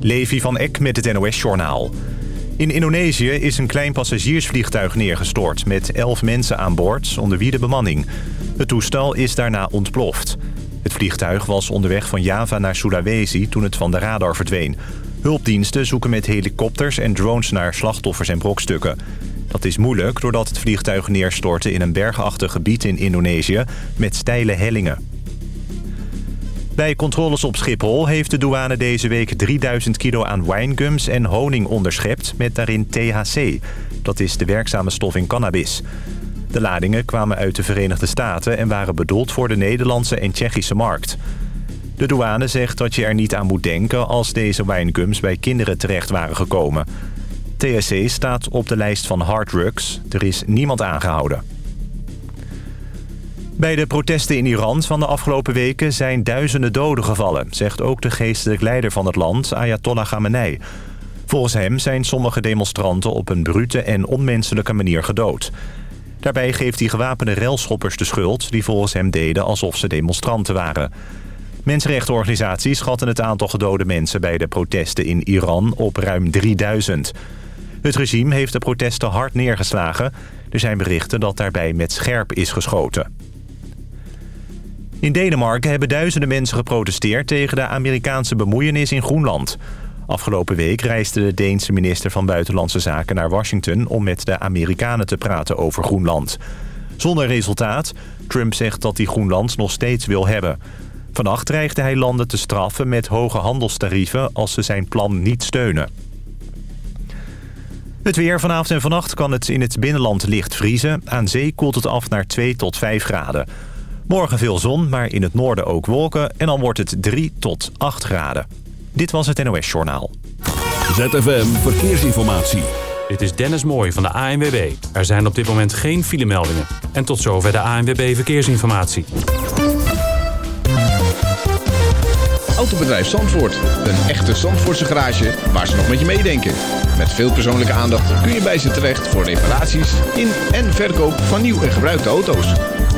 Levi van Eck met het NOS-journaal. In Indonesië is een klein passagiersvliegtuig neergestort... met elf mensen aan boord, onder wie de bemanning. Het toestel is daarna ontploft. Het vliegtuig was onderweg van Java naar Sulawesi toen het van de radar verdween. Hulpdiensten zoeken met helikopters en drones naar slachtoffers en brokstukken. Dat is moeilijk doordat het vliegtuig neerstortte in een bergachtig gebied in Indonesië... met steile hellingen. Bij controles op Schiphol heeft de douane deze week 3000 kilo aan winegums en honing onderschept met daarin THC. Dat is de werkzame stof in cannabis. De ladingen kwamen uit de Verenigde Staten en waren bedoeld voor de Nederlandse en Tsjechische markt. De douane zegt dat je er niet aan moet denken als deze winegums bij kinderen terecht waren gekomen. THC staat op de lijst van harddrugs. Er is niemand aangehouden. Bij de protesten in Iran van de afgelopen weken zijn duizenden doden gevallen... zegt ook de geestelijk leider van het land, Ayatollah Khamenei. Volgens hem zijn sommige demonstranten op een brute en onmenselijke manier gedood. Daarbij geeft hij gewapende relschoppers de schuld... die volgens hem deden alsof ze demonstranten waren. Mensenrechtenorganisaties schatten het aantal gedode mensen... bij de protesten in Iran op ruim 3000. Het regime heeft de protesten hard neergeslagen. Er zijn berichten dat daarbij met scherp is geschoten. In Denemarken hebben duizenden mensen geprotesteerd... tegen de Amerikaanse bemoeienis in Groenland. Afgelopen week reisde de Deense minister van Buitenlandse Zaken naar Washington... om met de Amerikanen te praten over Groenland. Zonder resultaat. Trump zegt dat hij Groenland nog steeds wil hebben. Vannacht dreigde hij landen te straffen met hoge handelstarieven... als ze zijn plan niet steunen. Het weer vanavond en vannacht kan het in het binnenland licht vriezen. Aan zee koelt het af naar 2 tot 5 graden. Morgen veel zon, maar in het noorden ook wolken. En dan wordt het 3 tot 8 graden. Dit was het NOS Journaal. ZFM Verkeersinformatie. Dit is Dennis Mooij van de ANWB. Er zijn op dit moment geen filemeldingen. En tot zover de ANWB Verkeersinformatie. Autobedrijf Zandvoort. Een echte Zandvoortse garage waar ze nog met je meedenken. Met veel persoonlijke aandacht kun je bij ze terecht voor reparaties in en verkoop van nieuw en gebruikte auto's.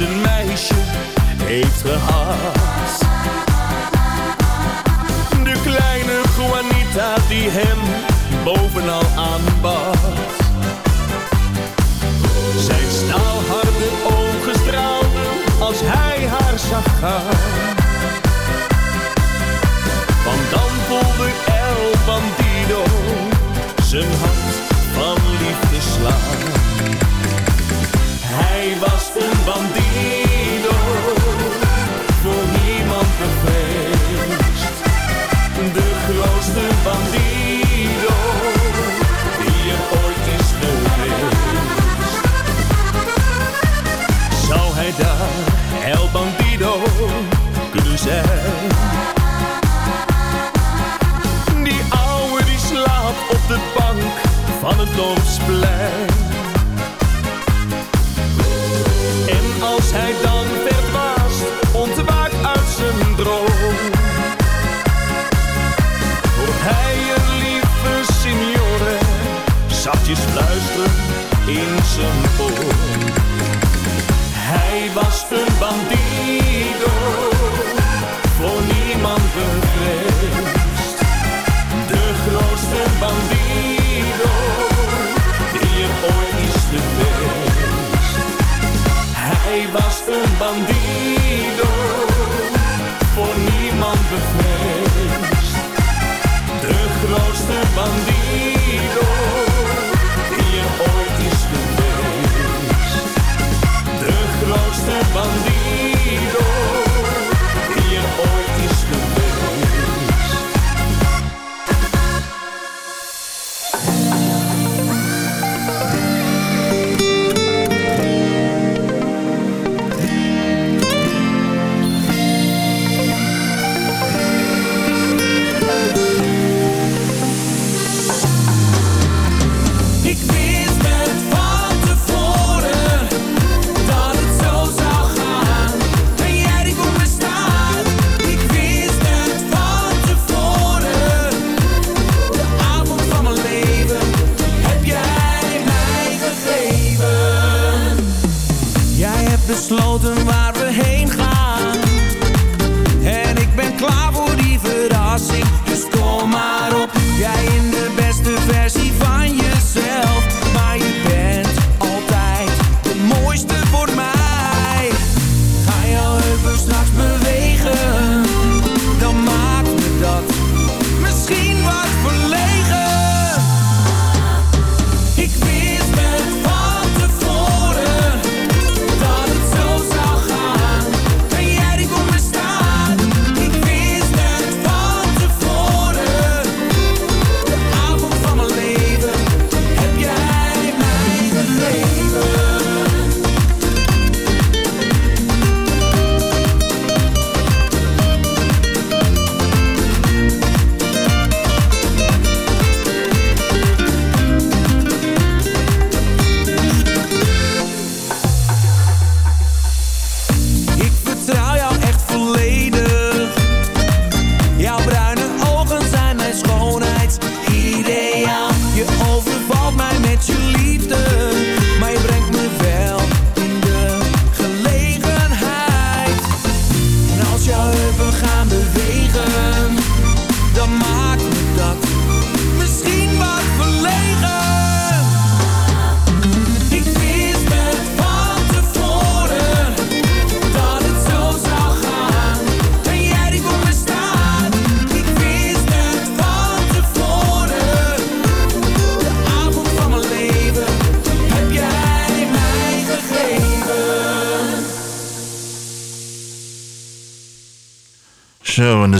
Een meisje heeft gehad. De kleine Juanita die hem bovenal aanbad. Zijn staalharde ogen straalden als hij haar zag gaan. het. En als hij dan verbaasd ontwaakt uit zijn droom, hoort hij een lieve signore zachtjes fluisteren in zijn oor. Hij was een bandido, voor niemand bevreesd, de grootste bandido. Hij was een bandido, voor niemand bevreesd. De grootste bandido.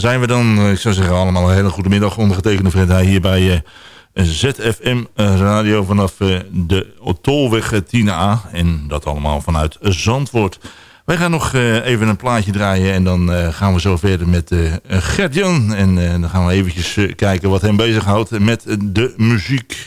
zijn we dan. Eh, ik zou zeggen allemaal een hele goede middag. Ondergetekende Fred hier bij eh, ZFM eh, Radio vanaf de Tolweg 10A. En dat allemaal vanuit Zandvoort. Wij gaan nog even een plaatje draaien en dan gaan we zo verder met Gert-Jan. En dan gaan we eventjes kijken wat hem bezighoudt met de muziek.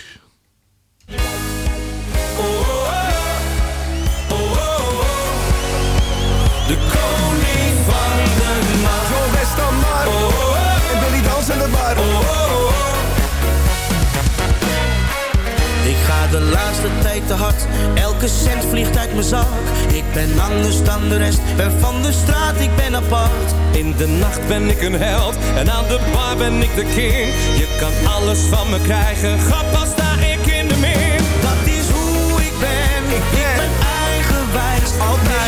Elke cent vliegt uit mijn zak. Ik ben anders dan de rest. Ben van de straat, ik ben apart. In de nacht ben ik een held En aan de bar ben ik de king. Je kan alles van me krijgen. Grap als sta ik in de min Dat is hoe ik ben. Ik ben eigenwijs altijd.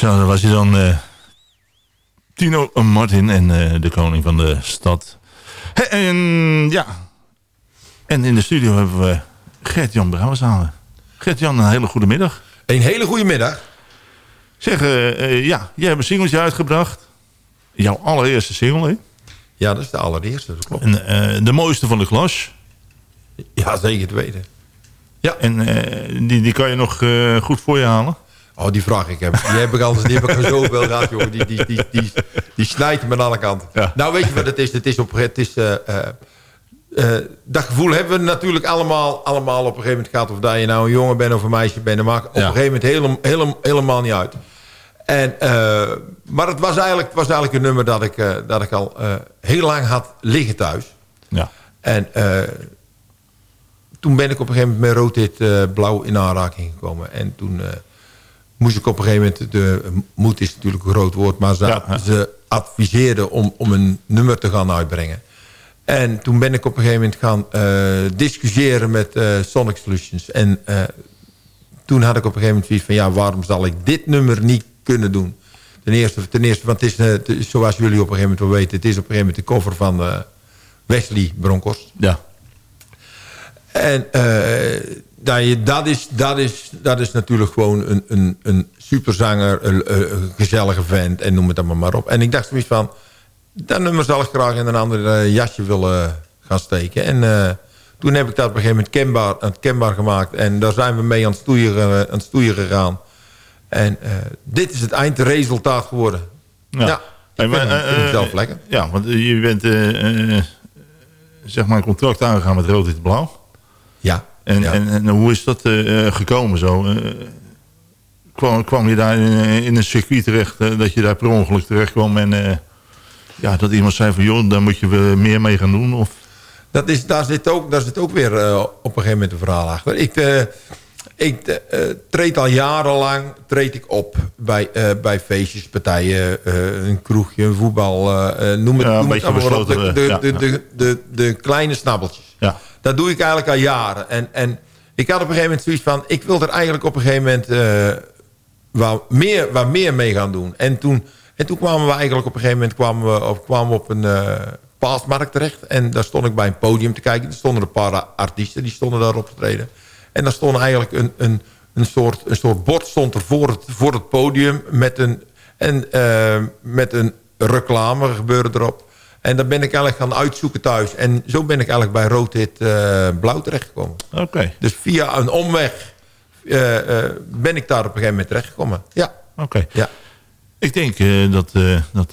Zo, dat was hij dan. eh, Tino Martin en eh, de koning van de stad. En ja. En in de studio hebben we Gert-Jan Brouwersalen. Gert-Jan, een hele goede middag. Een hele goede middag. Zeg, eh, ja, jij hebt een singeltje uitgebracht. Jouw allereerste single, hè? Ja, dat is de allereerste, dat klopt. En, de mooiste van de klas. Ja, zeker te weten. Ja, En die, die kan je nog goed voor je halen. Oh, die vraag ik heb. Die heb ik al, die heb ik al zoveel gehad, jongen. Die, die, die, die, die snijdt me aan alle kanten. Ja. Nou, weet je wat het is? Het is op het is, eh, dat gevoel hebben we natuurlijk allemaal, allemaal op een gegeven moment gehad. Of dat je nou een jongen bent of een meisje bent. Dat maakt op Ja. een gegeven moment helemaal, helemaal, helemaal niet uit. En, maar het was eigenlijk, het was eigenlijk een nummer dat ik, dat ik al heel lang had liggen thuis. Ja. En toen ben ik op een gegeven moment met rood dit blauw in aanraking gekomen. En toen moest ik op een gegeven moment... De, moed is natuurlijk een groot woord, maar ze, Ja, ja. ze adviseerden om, om een nummer te gaan uitbrengen. En toen ben ik op een gegeven moment gaan eh, discussiëren met eh, Sonic Solutions. En eh, toen had ik op een gegeven moment zoiets van... ja, waarom zal ik dit nummer niet kunnen doen? Ten eerste, ten eerste want het is, eh, het is, zoals jullie op een gegeven moment wel weten... het is op een gegeven moment de cover van eh, Wesley Bronkhorst. Ja. En eh, je, dat, is, dat, is, dat is natuurlijk gewoon een, een, een superzanger, een, gezellige vent en noem het allemaal maar op. En ik dacht zoiets van, dat nummer zal ik graag in een ander eh, jasje willen gaan steken. En eh, toen heb ik dat op een gegeven moment kenbaar, gemaakt. En daar zijn we mee aan het stoeien, eh, aan het stoeien gegaan. En eh, dit is het eindresultaat geworden. Ja. Ja, ik eh, zelf lekker. Ja, want eh, je bent eh, eh, zeg maar een contract aangegaan met Rood Wit Blauw. Ja. En, ja. en, en hoe is dat eh, eh, gekomen zo? Eh, kwam, kwam je daar in, in een circuit terecht, dat je daar per ongeluk terecht kwam en ja, dat iemand zei van joh, daar moet je meer mee gaan doen? Of, Dat is, daar, zit ook, daar zit ook weer op een gegeven moment een verhaal achter. Ik, ik treed al jarenlang treed ik op bij, bij feestjes, partijen, een kroegje, een voetbal. noem het, Ja, noem het allemaal op. De, de, ja, de, de, de, de kleine snabbeltjes. ja. Dat doe ik eigenlijk al jaren. En, en ik had op een gegeven moment zoiets van... ik wil er eigenlijk op een gegeven moment eh, wat, meer, meer mee gaan doen. En toen, en toen kwamen we eigenlijk op een gegeven moment kwamen we op, kwamen we op een eh paasmarkt terecht. En daar stond ik bij een podium te kijken. Er stonden een paar artiesten die stonden daar treden. En daar stond eigenlijk een, een, een, soort, een soort bord stond er voor het, voor het podium... met een, en, eh, met een reclame gebeurde erop. En dan ben ik eigenlijk gaan uitzoeken thuis. En zo ben ik eigenlijk bij Rood Hit eh, Blauw terechtgekomen. Oké, Dus via een omweg eh, eh, ben ik daar op een gegeven moment terechtgekomen. Ja, oké. ja. Ik denk eh, dat, dat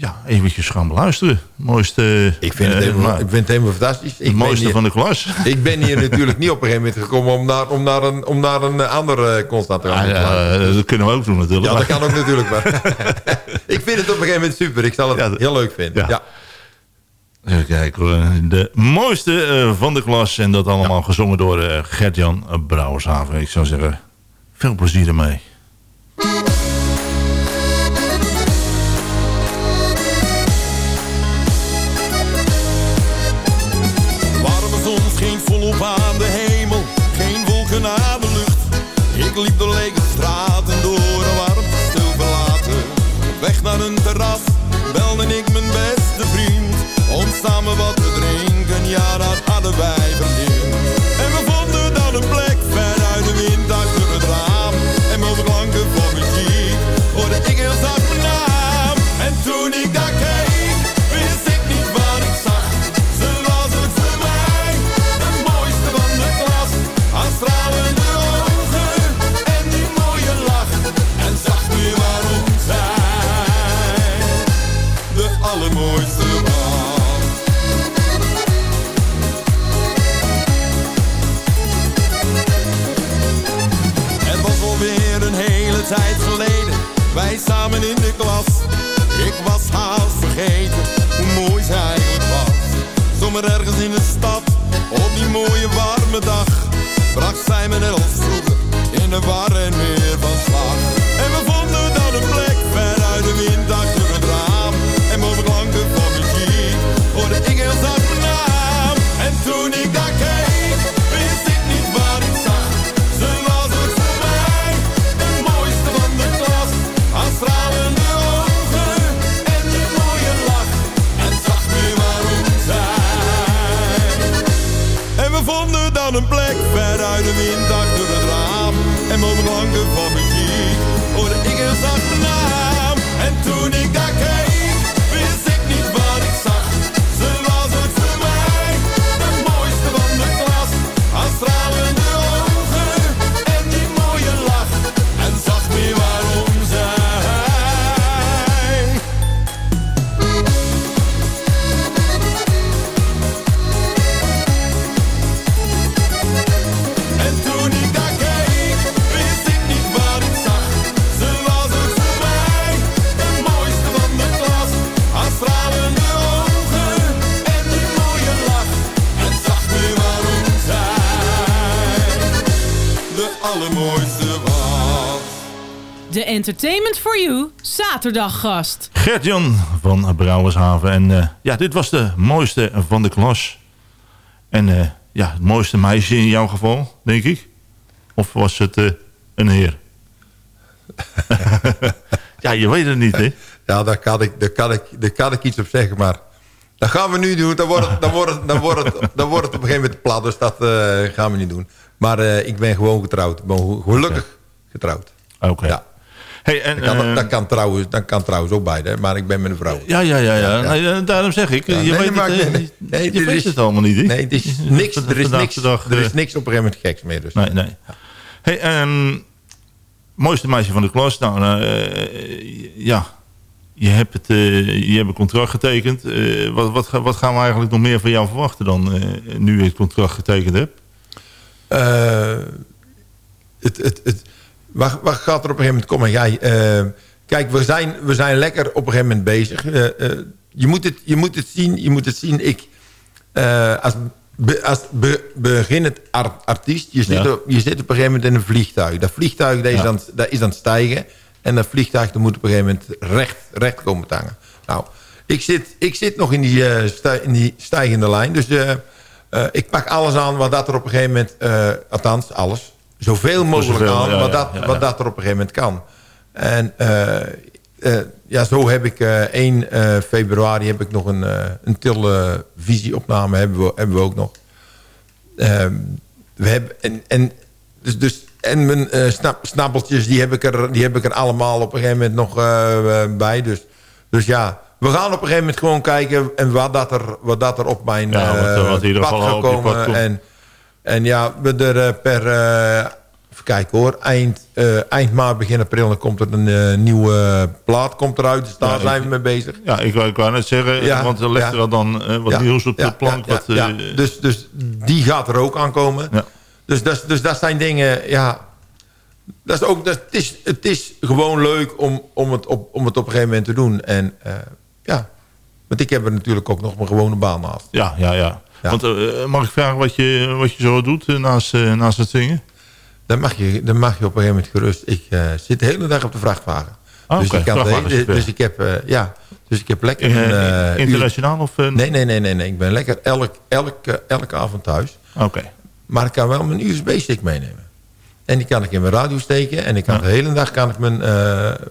ja, eventjes gaan beluisteren. Mooiste, Ik, vind het eh, helemaal, maar ik vind het helemaal fantastisch. het Ik mooiste hier, van de klas. ik ben hier natuurlijk niet op een gegeven moment gekomen... om naar, om naar, een, om naar een eh, andere constant te gaan. Ja, ja, eh, dat kunnen we ook doen natuurlijk. Ja, dat kan ook natuurlijk. Maar ik vind het op een gegeven moment super. Ik zal het Ja, heel leuk vinden. ja. Ja. Even kijken. De mooiste eh, van de klas. En dat allemaal gezongen door eh, Gert-Jan Brouwershaven. Ik zou zeggen, veel plezier ermee. Liep door lege Entertainment for You zaterdaggast. Gert-Jan van Brouwershaven. En eh, ja, dit was de mooiste van de klas. En eh, ja, het mooiste meisje in jouw geval, denk ik. Of was het eh, een heer? ja, je weet het niet, hè? Ja, daar kan ik, daar kan ik, daar kan ik iets op zeggen, maar... Dat gaan we nu doen. Dan wordt het, dan wordt het, dan wordt het, dan wordt het op een gegeven moment plat. Dus dat eh, gaan we niet doen. Maar eh, ik ben gewoon getrouwd. Ik ben gelukkig getrouwd. Oké. Ja. Hey, en, Dat kan, eh, dat, kan trouwens, dat kan trouwens ook beide. Maar ik ben met een vrouw. ja, ja, ja, ja. Ja, ja. Nee, eh, daarom zeg ik. Ja, je nee, weet, maar- het, nee, nee. Nee, je dit weet is- het allemaal niet, hè? Nee, het is niks, er, is niks, dag, er eh, is niks op een gegeven moment geks meer. Dus. Nee, nee. Hey, ehm, mooiste meisje van de klas. Nou, eh, ja, je hebt, het, je hebt een contract getekend. Wat, wat, wat gaan we eigenlijk nog meer van jou verwachten dan nu je het contract getekend hebt? Het, het, het, waar, waar gaat er op een gegeven moment komen? Ja, eh, kijk, we zijn, we zijn lekker op een gegeven moment bezig. Eh, eh, je, moet het, je moet het zien. Je moet het zien. Ik, als, be, als be, beginnend ar- artiest, je zit, Ja. op, je zit op een gegeven moment in een vliegtuig. Dat vliegtuig dat is, Ja. aan, het- dat is aan het stijgen. En dat vliegtuig dat moet op een gegeven moment recht, recht komen te hangen. Nou, ik zit, ik zit nog in die, stij- in die stijgende lijn. Dus ik pak alles aan wat dat er op een gegeven moment... althans, alles. Zoveel mogelijk zoveel, aan wat, dat, wat dat er op een gegeven moment kan. En eh, eh, ja, zo heb ik eh 1 eh, februari heb ik nog een, een televisieopname hebben we, hebben we ook nog. Ehm, we hebben, en, en, dus, dus, en mijn snap, snappeltjes, die heb, ik er, die heb ik er allemaal op een gegeven moment nog bij. Dus, dus ja, we gaan op een gegeven moment gewoon kijken... en wat dat er, wat dat er op mijn Ja, wat, wat in ieder pad geval gaat op je pad komen. komt. En, en ja, we er eh, per... eh, even kijken hoor. Eind, eh, eind maart, begin april... dan komt er een nieuwe plaat komt eruit. Dus daar Ja, zijn we mee bezig. Ja, ik, ik wou net zeggen, Ja, want er ligt er dan wat nieuws op de plank. ja, wat. Dus, dus die gaat er ook aankomen. Dus, dat, dus dat zijn dingen, ja... Dat is ook, dat, het, is, het is gewoon leuk om, om, het op, om het op een gegeven moment te doen. En ja, want ik heb er natuurlijk ook nog mijn gewone baan naast. ja, ja, ja. Want eh, mag ik vragen wat je, wat je zo doet eh, naast, eh, naast het zingen? Dan mag je, dan mag je op een gegeven moment gerust. Ik zit de hele dag op de vrachtwagen. Ah, dus, ik kan de- vrachtwagenchauffeur. dus ik heb, eh, ja, dus ik heb lekker internationaal of... nee, nee, nee, nee, nee. Ik ben lekker elk, elke, elke avond thuis. Oké. Maar ik kan wel mijn USB-stick meenemen. En die kan ik in mijn radio steken. En ik kan de hele dag kan ik mijn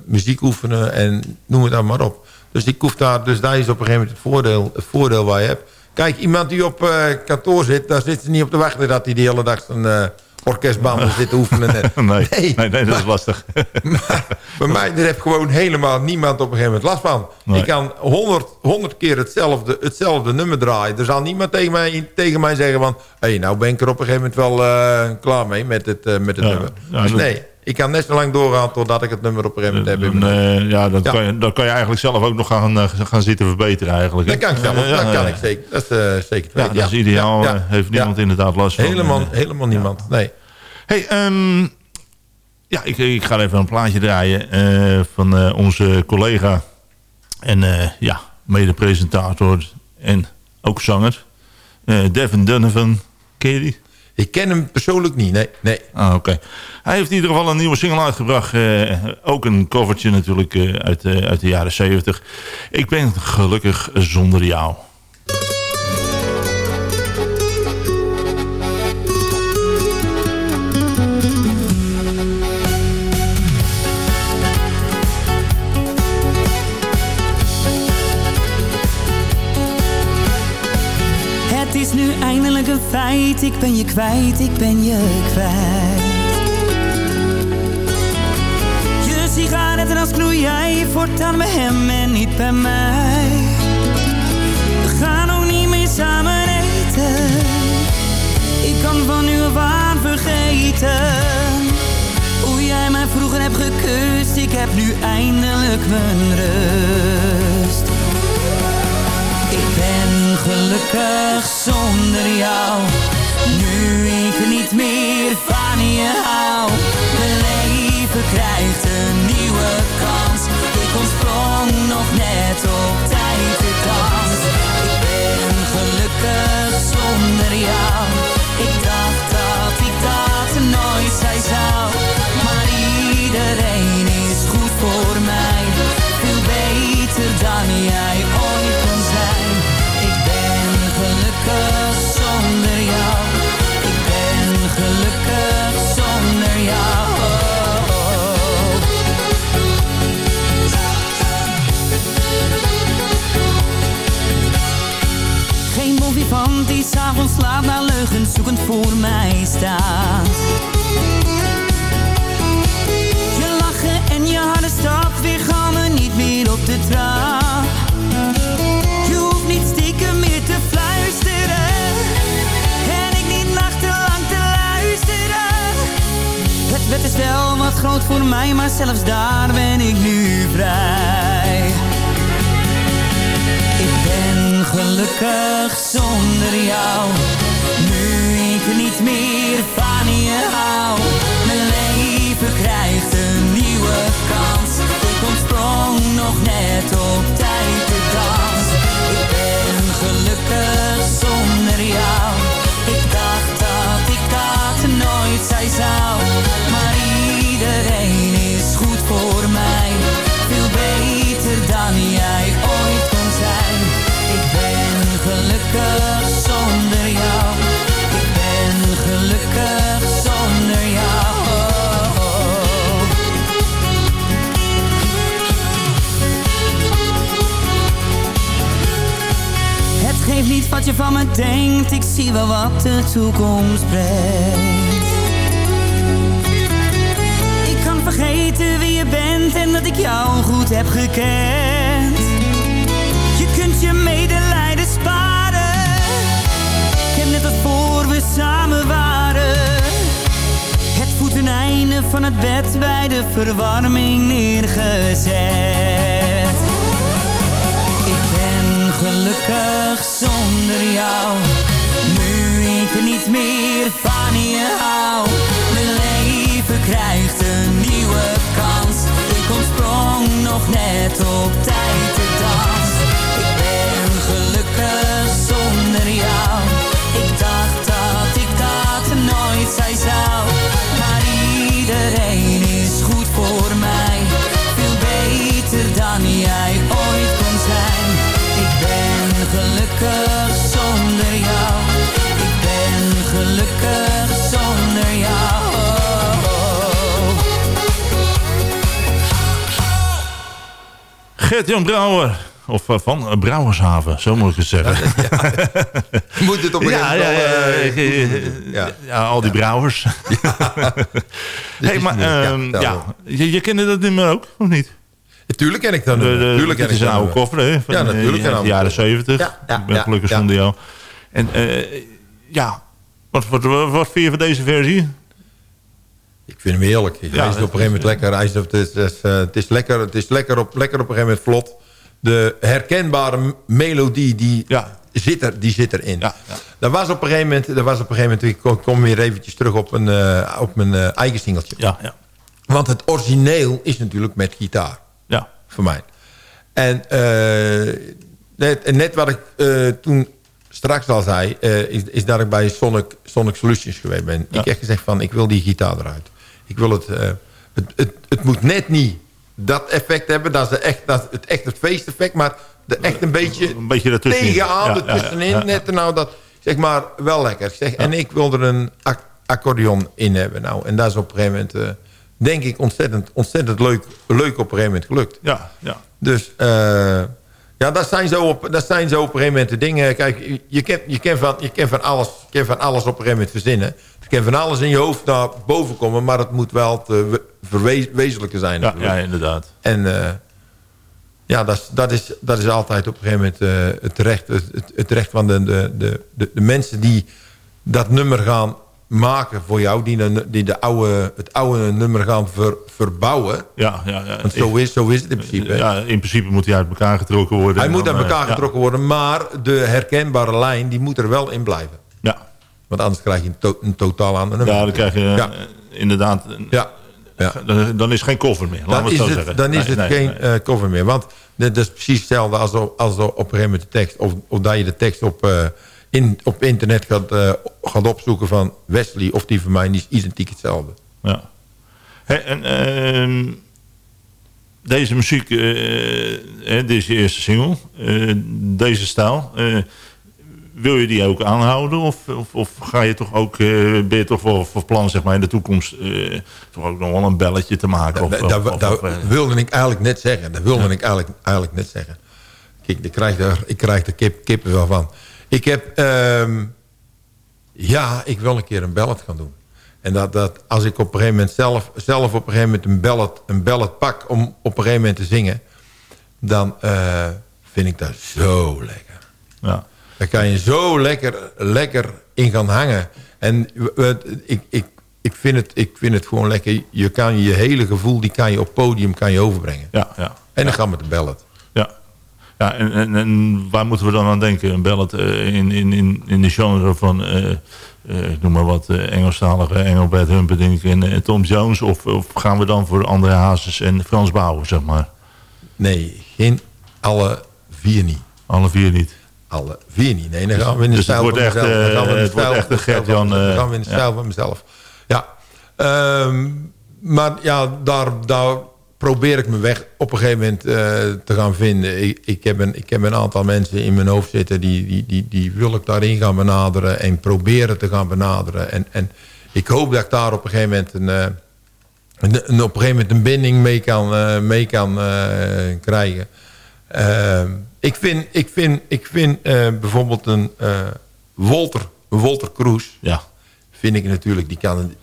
muziek oefenen. En noem het dan maar op. Dus, ik hoef daar, dus daar is op een gegeven moment het voordeel, het voordeel waar je hebt. Kijk, iemand die op eh, kantoor zit... daar zit ze niet op te wachten dat hij de hele dag zijn eh orkestband zit te oefenen. nee, nee, nee, dat is lastig. Bij mij daar heeft gewoon helemaal niemand op een gegeven moment last van. Nee. Ik kan honderd, honderd keer hetzelfde, hetzelfde nummer draaien. Er zal niemand tegen mij, tegen mij zeggen van... hé, hey, nou ben ik er op een gegeven moment wel eh, klaar mee met het, met het Ja, nummer. ja, dus nee, ik kan net zo lang doorgaan totdat ik het nummer op gegeven moment heb. eh, ja, dat, Ja. Kan je, dat kan je eigenlijk zelf ook nog gaan, eh, gaan zitten verbeteren eigenlijk. hè? dat kan ik zelf, dat kan ik zeker. Dat is eh, zeker. Ja, dat is ideaal. Ja, eh, heeft niemand inderdaad last van. Helemaal, Eh, helemaal niemand, nee. Hey, ehm, ja, ik, ik ga even een plaatje draaien eh, van eh, onze collega en eh, ja, mede-presentator en ook zanger, eh, Devin Donovan. Ken je die? Ik ken hem persoonlijk niet, nee. nee. Ah, oké. Hij heeft in ieder geval een nieuwe single uitgebracht. eh, ook een covertje natuurlijk eh, uit, eh, uit de jaren 70. Ik ben gelukkig zonder jou. Ik ben je kwijt, ik ben je kwijt. Je sigaretten als knoei jij voortaan bij hem en niet bij mij. We gaan ook niet meer samen eten. Ik kan van nu af vergeten. Hoe jij mij vroeger hebt gekust, ik heb nu eindelijk mijn rust. Gelukkig zonder jou. Nu ik niet meer van je hou. Mijn leven krijgt een nieuwe kans. Ik ontsprong nog net op maar zelfs daar ben ik nu vrij. Ik ben gelukkig zonder jou. Nu ik niet meer van je hou. Mijn leven krijgt een nieuwe kans. Ik ontsprong nog net op tijd de dans. Ik ben gelukkig zonder jou. Ik dacht dat ik dat nooit zou. Wat je van me denkt. Ik zie wel wat de toekomst brengt. Ik kan vergeten wie je bent en dat ik jou goed heb gekend. Je kunt je medelijden samen waren. Het voeteneinde van het bed bij de verwarming neergezet. Ik ben gelukkig zonder jou. Nu ik niet meer van je hou. Mijn leven krijgt een nieuwe kans. Ik ontsprong nog net op tijd de dans. Gert-Jan Brouwer. Of eh, van Brouwershaven, zo moet ik het zeggen. Moet het op een ja, ja, ja, ja, eh, ja, ja. ja, al die brouwers. hey, maar ja, ehm, ja. ja, je, je kende dat nummer ook, of niet? Tuurlijk ken ik dat nummer. de, het ik is een oude koffer, hè? Van, Ja, natuurlijk eh, uit oude de jaren zeventig. Ja, ja, ik ben ja, gelukkig ja. zonder jou. En ja, wat, wat, wat, wat vind je van deze versie? Ik vind hem heerlijk. Hij Ja, is op een gegeven moment lekker. Hij is, het, is, het is, eh, het is lekker. Het is lekker op, lekker op een gegeven moment vlot. De herkenbare melodie die Ja. zit, er, die zit erin. Ja, ja. Dat was op een gegeven moment. Dat was op een gegeven moment. Ik kom, kom weer eventjes terug op, een, eh, op mijn eh, eigen singeltje. Ja, ja. Want het origineel is natuurlijk met gitaar. Ja, Voor mij. En net, net wat ik toen straks al zei... is, is dat ik bij Sonic, Sonic Solutions geweest ben. Ik heb gezegd van, ik wil die gitaar eruit. Ik wil het... eh, het, het, het moet net niet dat effect hebben. Dat is, de echt, dat het, echt het feesteffect. Maar de, echt een beetje, een beetje tegenaan, Ja, ertussenin. ja. Net nou dat, zeg maar, wel lekker. Zeg, En ik wil er een ac- accordeon in hebben. Nou, en dat is op een gegeven moment... eh, denk ik ontzettend, ontzettend leuk, leuk op een gegeven moment gelukt. ja, ja. Dus eh, ja, dat zijn, zo op, dat zijn zo op een gegeven moment de dingen. Kijk, je- kan, je kan, van, je kan, van, alles, je kan van alles op een gegeven moment verzinnen. Kan van alles in je hoofd naar boven komen... maar het moet wel te we- verwezenlijken zijn. Ja, ja, inderdaad. En eh, ja, dat is, dat, is, dat is altijd op een gegeven moment eh, het, recht, het, het, recht van de, de, de, de, mensen die dat nummer gaan maken voor jou. Die, de, die de oude, het oude nummer gaan ver- verbouwen. Ja, ja, ja. Want zo is, zo is het in principe. Ja, in principe moet hij uit elkaar getrokken worden. Hij moet elkaar eh, ja. getrokken worden, maar de herkenbare lijn die moet er wel in blijven. Want anders krijg je een, to- een totaal ander nummer. ja dan krijg je eh, Ja. inderdaad... Ja, ja. Dan, is geen koffer meer, laten Dan we is het zeggen. dan is Nee, het nee, geen nee. eh, cover meer. Want dat is precies hetzelfde als, op- als op een gegeven moment de tekst... of, of dat je de tekst op, eh, in, op internet gaat, gaat opzoeken van Wesley... of die van mij, die is identiek hetzelfde. Ja. Hé, en ehm, deze muziek, hè, dit is je eerste single, deze stijl, wil je die ook aanhouden? Of, of, of ga je toch ook, eh, ben je toch wel voor plan zeg maar, in de toekomst eh, toch ook nog wel een belletje te maken? Of, Dat, dat, eh, wilde ik eigenlijk net zeggen. Dat wilde ik eigenlijk, eigenlijk net zeggen. Kijk, ik krijg er, ik krijg er kip, kippen wel van. Ik heb... ehm, ja, ik wil een keer een ballet gaan doen. En dat, dat als ik op een gegeven moment zelf, zelf op een gegeven moment een ballet, een ballet pak... om op een gegeven moment te zingen... dan vind ik dat zo lekker. ja. Daar kan je zo lekker, lekker in gaan hangen. En ik, ik, ik, vind het, ik vind het gewoon lekker. Je kan je hele gevoel, die kan je op podium kan je overbrengen. Ja, ja. En dan gaan we de ballet. Ja, ja en, en, en waar moeten we dan aan denken? Een ballet eh, in, in, in, in de genre van, eh, eh, ik noem maar wat, eh, Engelstalige Engelbert Humperdinck en eh, Tom Jones? Of, of gaan we dan voor André Hazes en Frans Bauer, zeg maar? Nee, geen alle vier niet. Alle vier niet. Alle vier niet. Nee, dan gaan we in de Dus het stijl wordt van echt, mezelf. Dan eh, gaan we in de het wordt stijl- echt een de stijl van- Gert-Jan, Dan eh, gaan we in de ja. stijl van mezelf. Ja. Maar ja, daar, daar probeer ik mijn weg op een gegeven moment eh, te gaan vinden. Ik, ik, heb een, ik heb een aantal mensen in mijn hoofd zitten... die, die, die, die wil ik daarin gaan benaderen... en proberen te gaan benaderen. En, en ik hoop dat ik daar op een gegeven moment... een, eh, een, een- op een gegeven moment een binding mee kan, eh, mee kan eh, krijgen. Ehm, ik vind, ik vind, ik vind eh, bijvoorbeeld een eh, Walter, een Walter Kroes... Ja, vind ik natuurlijk, die kan een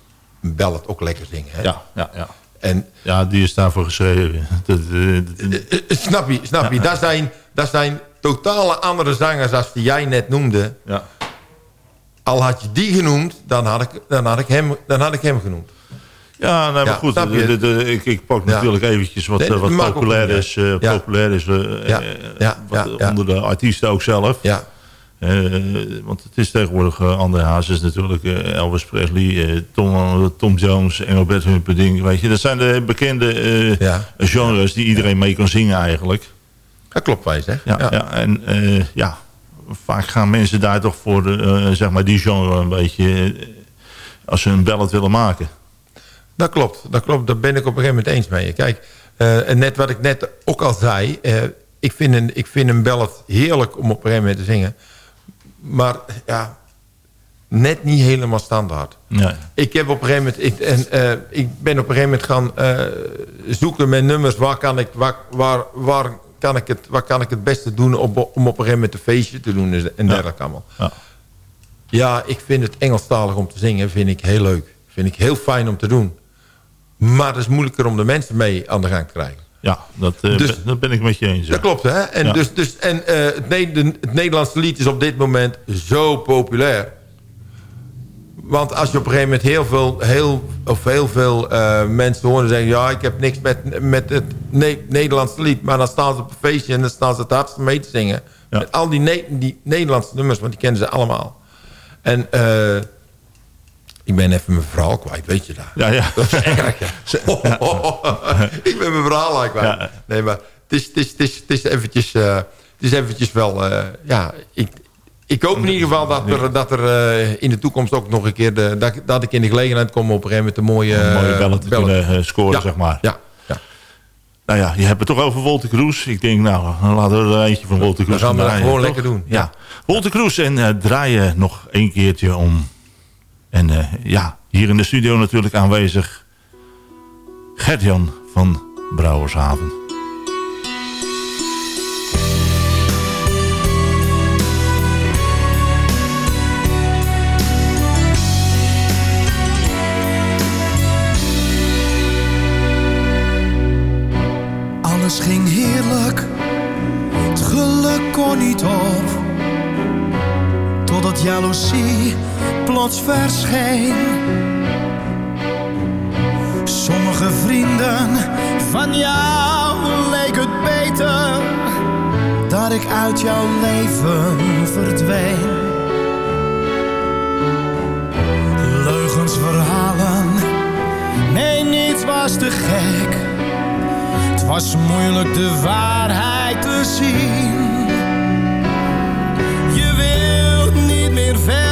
ballet ook lekker zingen. Hè? ja, ja. ja. En Ja, die is daarvoor geschreven. Eh, snap je, snap je? Dat, zijn, dat zijn totale andere zangers als die jij net noemde. ja. Al had je die genoemd, dan had ik, dan had ik, hem, dan had ik hem genoemd. Ja, nee, maar Ja, goed, de, de, de- ik, ik pak natuurlijk eventjes wat, Nee, eh, wat ook populair is, eh, Ja. populair is eh, Ja, eh, ja, wat, onder de artiesten ook zelf. Ja, Eh, want het is tegenwoordig uh, André Hazes natuurlijk, eh, Elvis Presley, eh, Tom, Tom Jones, Engelbert Humperdinck. Weet je, dat zijn de bekende eh, Ja. genres die iedereen mee kan zingen eigenlijk. dat klopt wij zeg. Ja, ja. en eh, ja, vaak gaan mensen daar toch voor eh, zeg maar die genre een beetje, eh, als ze een ballad willen maken. Dat klopt, dat klopt. Daar ben ik op een gegeven moment eens mee. Kijk, eh, en net wat ik net ook al zei... eh, ik, vind een, ik vind een ballet heerlijk om op een gegeven moment te zingen. Maar ja, net niet helemaal standaard. Ja, Ik heb op een gegeven moment... Ik, en, eh, ik ben op een gegeven moment gaan zoeken met nummers. Waar kan ik, waar, waar, waar kan ik het, wat kan ik het beste doen op, om op een gegeven moment een feestje te doen en dergelijke allemaal. Ja. Ja, ik vind het Engelstalig om te zingen vind ik heel leuk. Vind ik heel fijn om te doen. Maar het is moeilijker om de mensen mee aan de gang te krijgen. Ja, dat, eh, Dus- ben- dat ben ik met je eens. ja. Dat klopt, hè? En, Ja. dus, dus, en eh, het, Ne- de- het Nederlandse lied is op dit moment zo populair. Want als je op een gegeven moment heel veel, heel, of heel veel eh, mensen horen zeggen... ja, ik heb niks met, met het Ne- Nederlandse lied... maar dan staan ze op een feestje en dan staan ze het hardst mee te zingen. Ja. Met al die, Ne- die Nederlandse nummers, want die kennen ze allemaal. En eh, ik ben even mijn verhaal kwijt, weet je dat? Ja, ja. Dat is erg, hè? ik ben mijn verhaal al kwijt. Ja. Nee, maar het is, het is, het is, het is eventjes... eh, het is eventjes wel... eh, ja, ik, ik hoop in ieder geval dat er, dat er eh, in de toekomst ook nog een keer... De, dat, dat ik in de gelegenheid kom op een gegeven moment een mooie... Een mooie bellen te kunnen scoren, Ja. zeg maar. Ja, ja. Nou ja, je hebt het toch over Wolter Kroes. Ik denk, nou, laten we er eentje van Wolter Kroes Dan gaan we dat draaien, gewoon lekker doen, Ja. ja. Wolter Kroes en eh, draaien nog een keertje om. En eh, ja, hier in de studio natuurlijk aanwezig Gert-Jan van Brouwershaven. Alles ging heerlijk, het geluk kon niet op. Totdat jaloezie plots verscheen. Sommige vrienden van jou leek het beter dat ik uit jouw leven verdween. Leugens, verhalen, nee, niets was te gek. Het was moeilijk de waarheid te zien. Je wilt niet meer verder,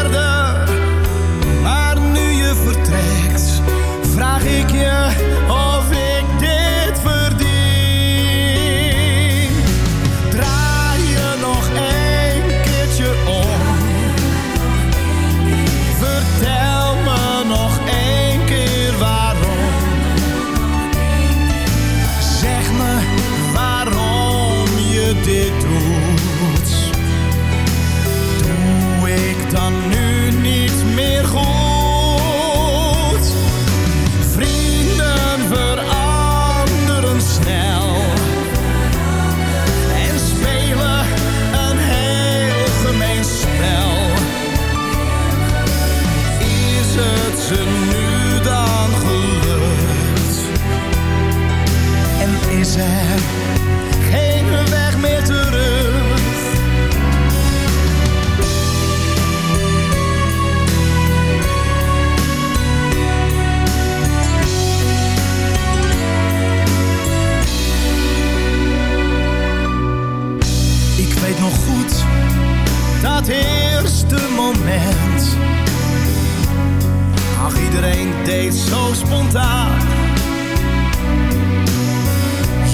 deed zo spontaan.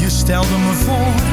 Je stelde me voor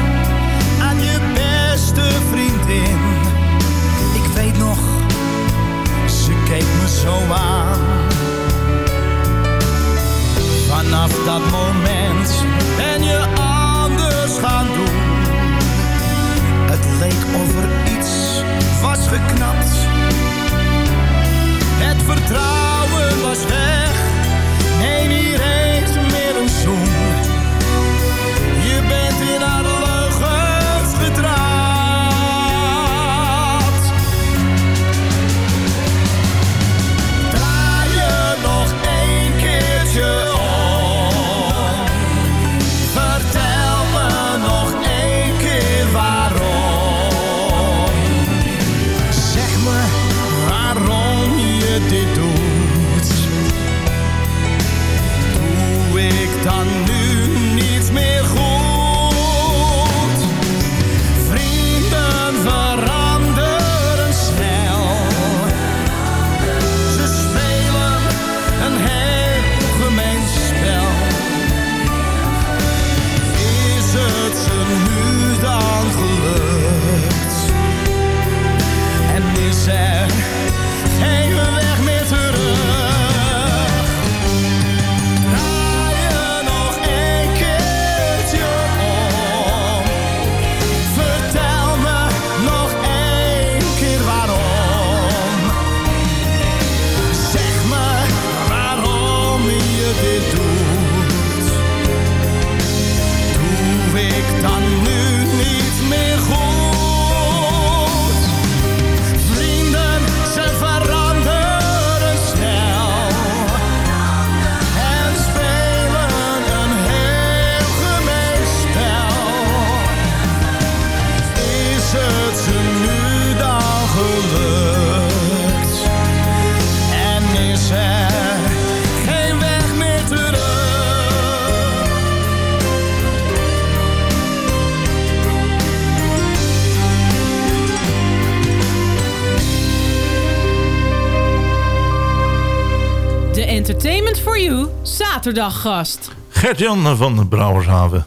zaterdaggast. Gert-Jan van Brouwershaven.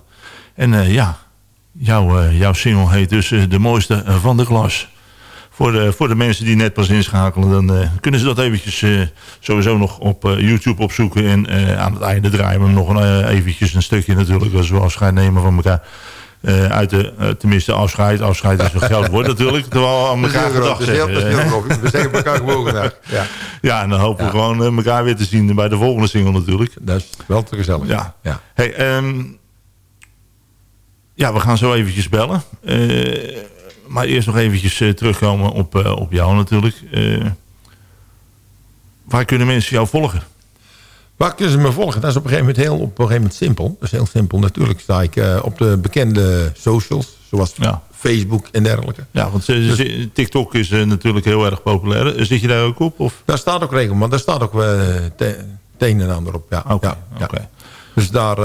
En eh, ja, jouw, eh, jouw single heet dus eh, De Mooiste van de Klas. Voor de, voor de mensen die net pas inschakelen, dan kunnen ze dat eventjes sowieso nog op YouTube opzoeken. En aan het einde draaien we nog een, eventjes een stukje natuurlijk, als we afscheid nemen van elkaar. Eh, uit de, eh, tenminste afscheid. Afscheid is een groot woord natuurlijk. Terwijl we aan elkaar. We zeggen elkaar gewoon. Ja. Ja, en dan hopen we gewoon eh, elkaar weer te zien bij de volgende single natuurlijk. Dat is wel te gezellig. Ja. Ja. Hey, ehm, ja, we gaan zo eventjes bellen. Maar eerst nog eventjes terugkomen op, op jou natuurlijk. Waar kunnen mensen jou volgen? Waar kunnen ze me volgen? Dat is op een gegeven moment heel, op een gegeven moment simpel. Dat is heel simpel. Natuurlijk sta ik eh, op de bekende socials, zoals Facebook en dergelijke. Ja, want Dus- TikTok is eh, natuurlijk heel erg populair. Eh, Zit je daar ook op? Of? Daar staat ook regelmatig, daar staat ook eh, te, het een en ander op. Ja, ja, ja. Dus daar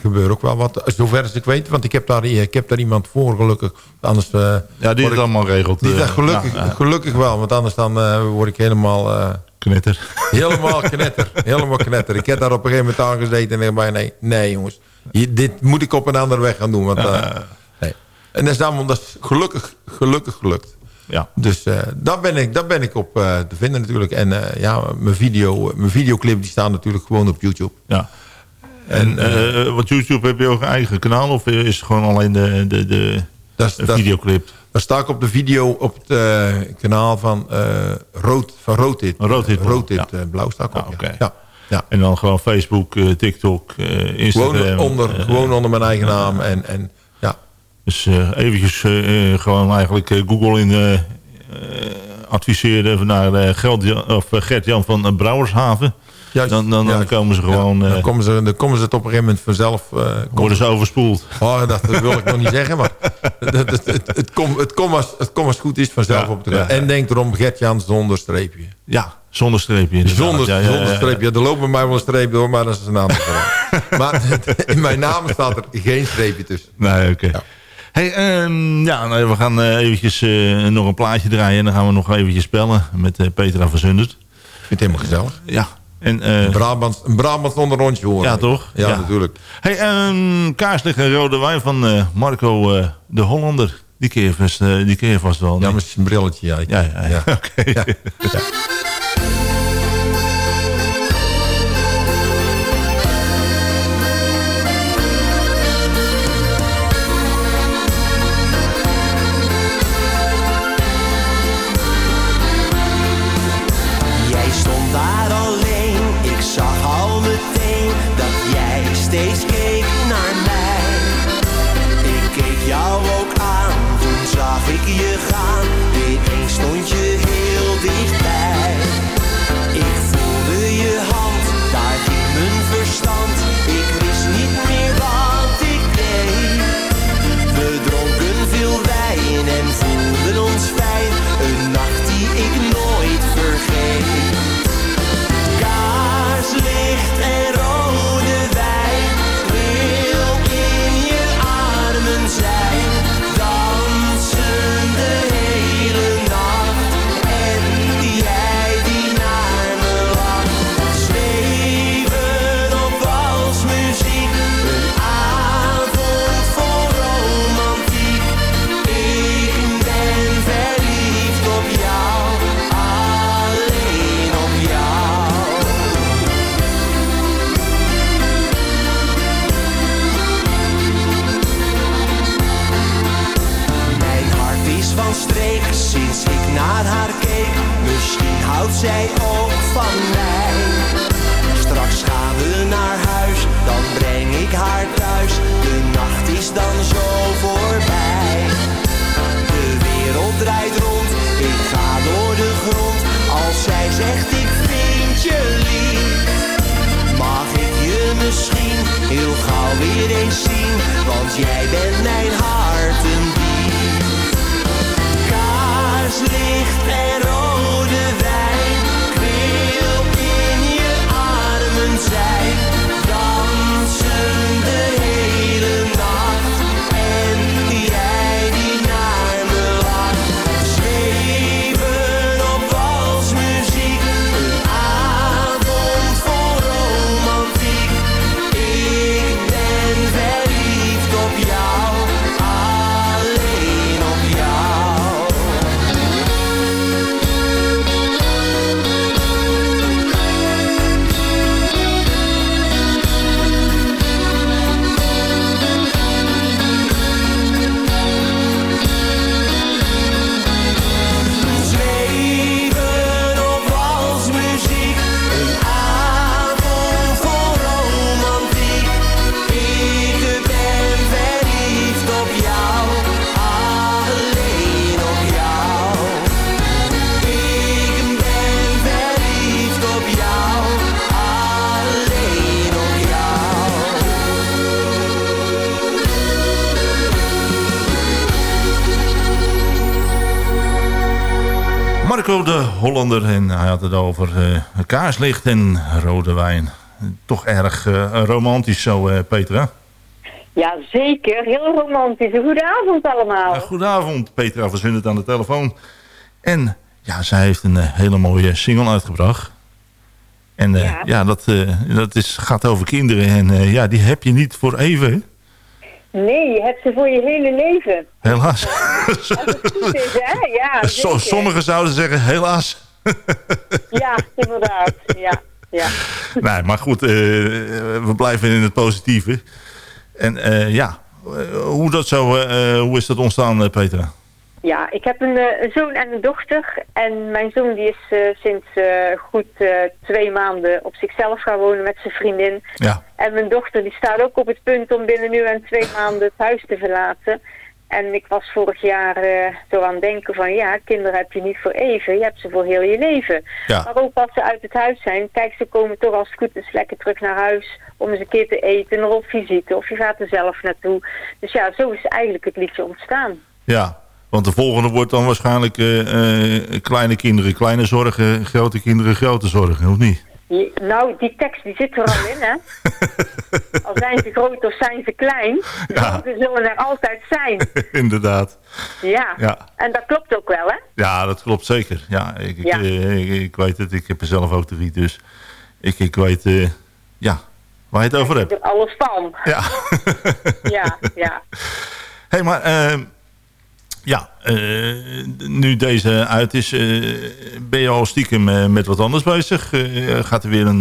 gebeurt ook wel wat, zover als ik weet. Want ik heb daar, ik heb daar iemand voor, gelukkig. Anders, Ja, die het ik- allemaal regelt. Die dat gelukkig, ja, ja. gelukkig wel, want anders dan word ik helemaal... Knetter. Helemaal knetter. Helemaal knetter. Ik heb daar op een gegeven moment aan gezeten en ik dacht, nee, nee jongens. Dit moet ik op een andere weg gaan doen. Want, eh, nee. En dat is, allemaal, dat is gelukkig, gelukkig gelukt. Ja. Dus eh, daar, ben ik, daar ben ik op eh, te vinden natuurlijk. En ja, mijn, video, mijn videoclip die staan natuurlijk gewoon op YouTube. Ja. En wat YouTube heb je ook een eigen kanaal? Of is het gewoon alleen de, de, de, Dat is- de dat- Daar sta ik op de video op het eh, kanaal van, eh Rood, van Roodhit. Roodhit Blauw, Roodhit ja. eh, Blauw sta ik op. Ah, ja. Ja. Ja. En dan gewoon Facebook, TikTok, Instagram. Gewoon, onder, gewoon onder mijn eigen naam. En, en ja, Dus eventjes gewoon eigenlijk Google in adviseren naar Gert-Jan of, Gert-Jan van Brouwershaven. Juist, dan, dan, dan komen ze gewoon... dan, eh, komen ze, dan komen ze het op een gegeven moment vanzelf... eh, worden ze overspoeld. Oh, dat, dat wil ik nog niet zeggen, maar het, het, het, het, komt het kom als, het kom als goed is vanzelf op de ja, ja. En denk erom, Gert-Jan zonder streepje. Ja, zonder streepje. Zonder, Ja, ja, ja, zonder streepje. Er loopt bij mij wel een streep door, maar dat is een verhaal. maar in mijn naam staat er geen streepje tussen. Nee, oké. Hey, ehm, ja, nou, we gaan eh, eventjes nog een plaatje draaien. En dan gaan we nog eventjes bellen met eh, Petra van Zundert. Ik vind het helemaal gezellig. Ja. En, Een Brabant, een Brabant zonder rondje horen. Ja, toch? Ja, Ja. natuurlijk. Hey, um, kaarslicht en rode wijn van eh, Marco eh, de Hollander. Die je vast, die je vast wel. Ja, nee? met zijn brilletje. Ja, ja, ja, ja. oké. Ja. Hollander en hij had het over eh, kaarslicht en rode wijn. Toch erg eh, romantisch zo, eh, Petra. Ja, zeker. Heel romantisch. Een goede avond allemaal. Ja, goedenavond, Petra van Zundert aan de telefoon. En ja, zij heeft een hele mooie single uitgebracht. En ja, Ja. dat, dat is, gaat over kinderen en ja, die heb je niet voor even? Nee, je hebt ze voor je hele leven. helaas. Als het goed is, hè? Ja, sommigen zouden zeggen helaas. Ja, inderdaad. Ja, ja. nee, maar goed, eh, we blijven in het positieve. En eh, ja, hoe, dat zo, eh, hoe is dat ontstaan, Petra? Ja, ik heb een, een zoon en een dochter. En mijn zoon die is sinds goed twee maanden op zichzelf gaan wonen met zijn vriendin. Ja. En mijn dochter die staat ook op het punt om binnen nu en twee maanden het huis te verlaten. En ik was vorig jaar zo aan het denken van ja, kinderen heb je niet voor even, je hebt ze voor heel je leven. Ja. Maar ook als ze uit het huis zijn, kijk ze komen toch als het goed is lekker terug naar huis om eens een keer te eten of op visite of je gaat er zelf naartoe. Dus ja, zo is eigenlijk het liedje ontstaan. Ja, want de volgende wordt dan waarschijnlijk eh, kleine kinderen, kleine zorgen, grote kinderen, grote zorgen, of niet? Je- nou, die tekst die zit er al in, hè? Al zijn ze groot of zijn ze klein, Ja. ze zullen er altijd zijn. Inderdaad. Ja. Ja. en dat klopt ook wel, hè? Ja, dat klopt zeker. Ja, ik, ik, Ja. eh, ik, ik weet het. Ik heb er zelf ook drie, dus ik, ik weet eh, ja, waar je het over hebt. Alles van. Ja. ja, ja. hey, maar eh, ja, eh, nu deze uit is, eh, ben je al stiekem eh, met wat anders bezig? Gaat er weer een,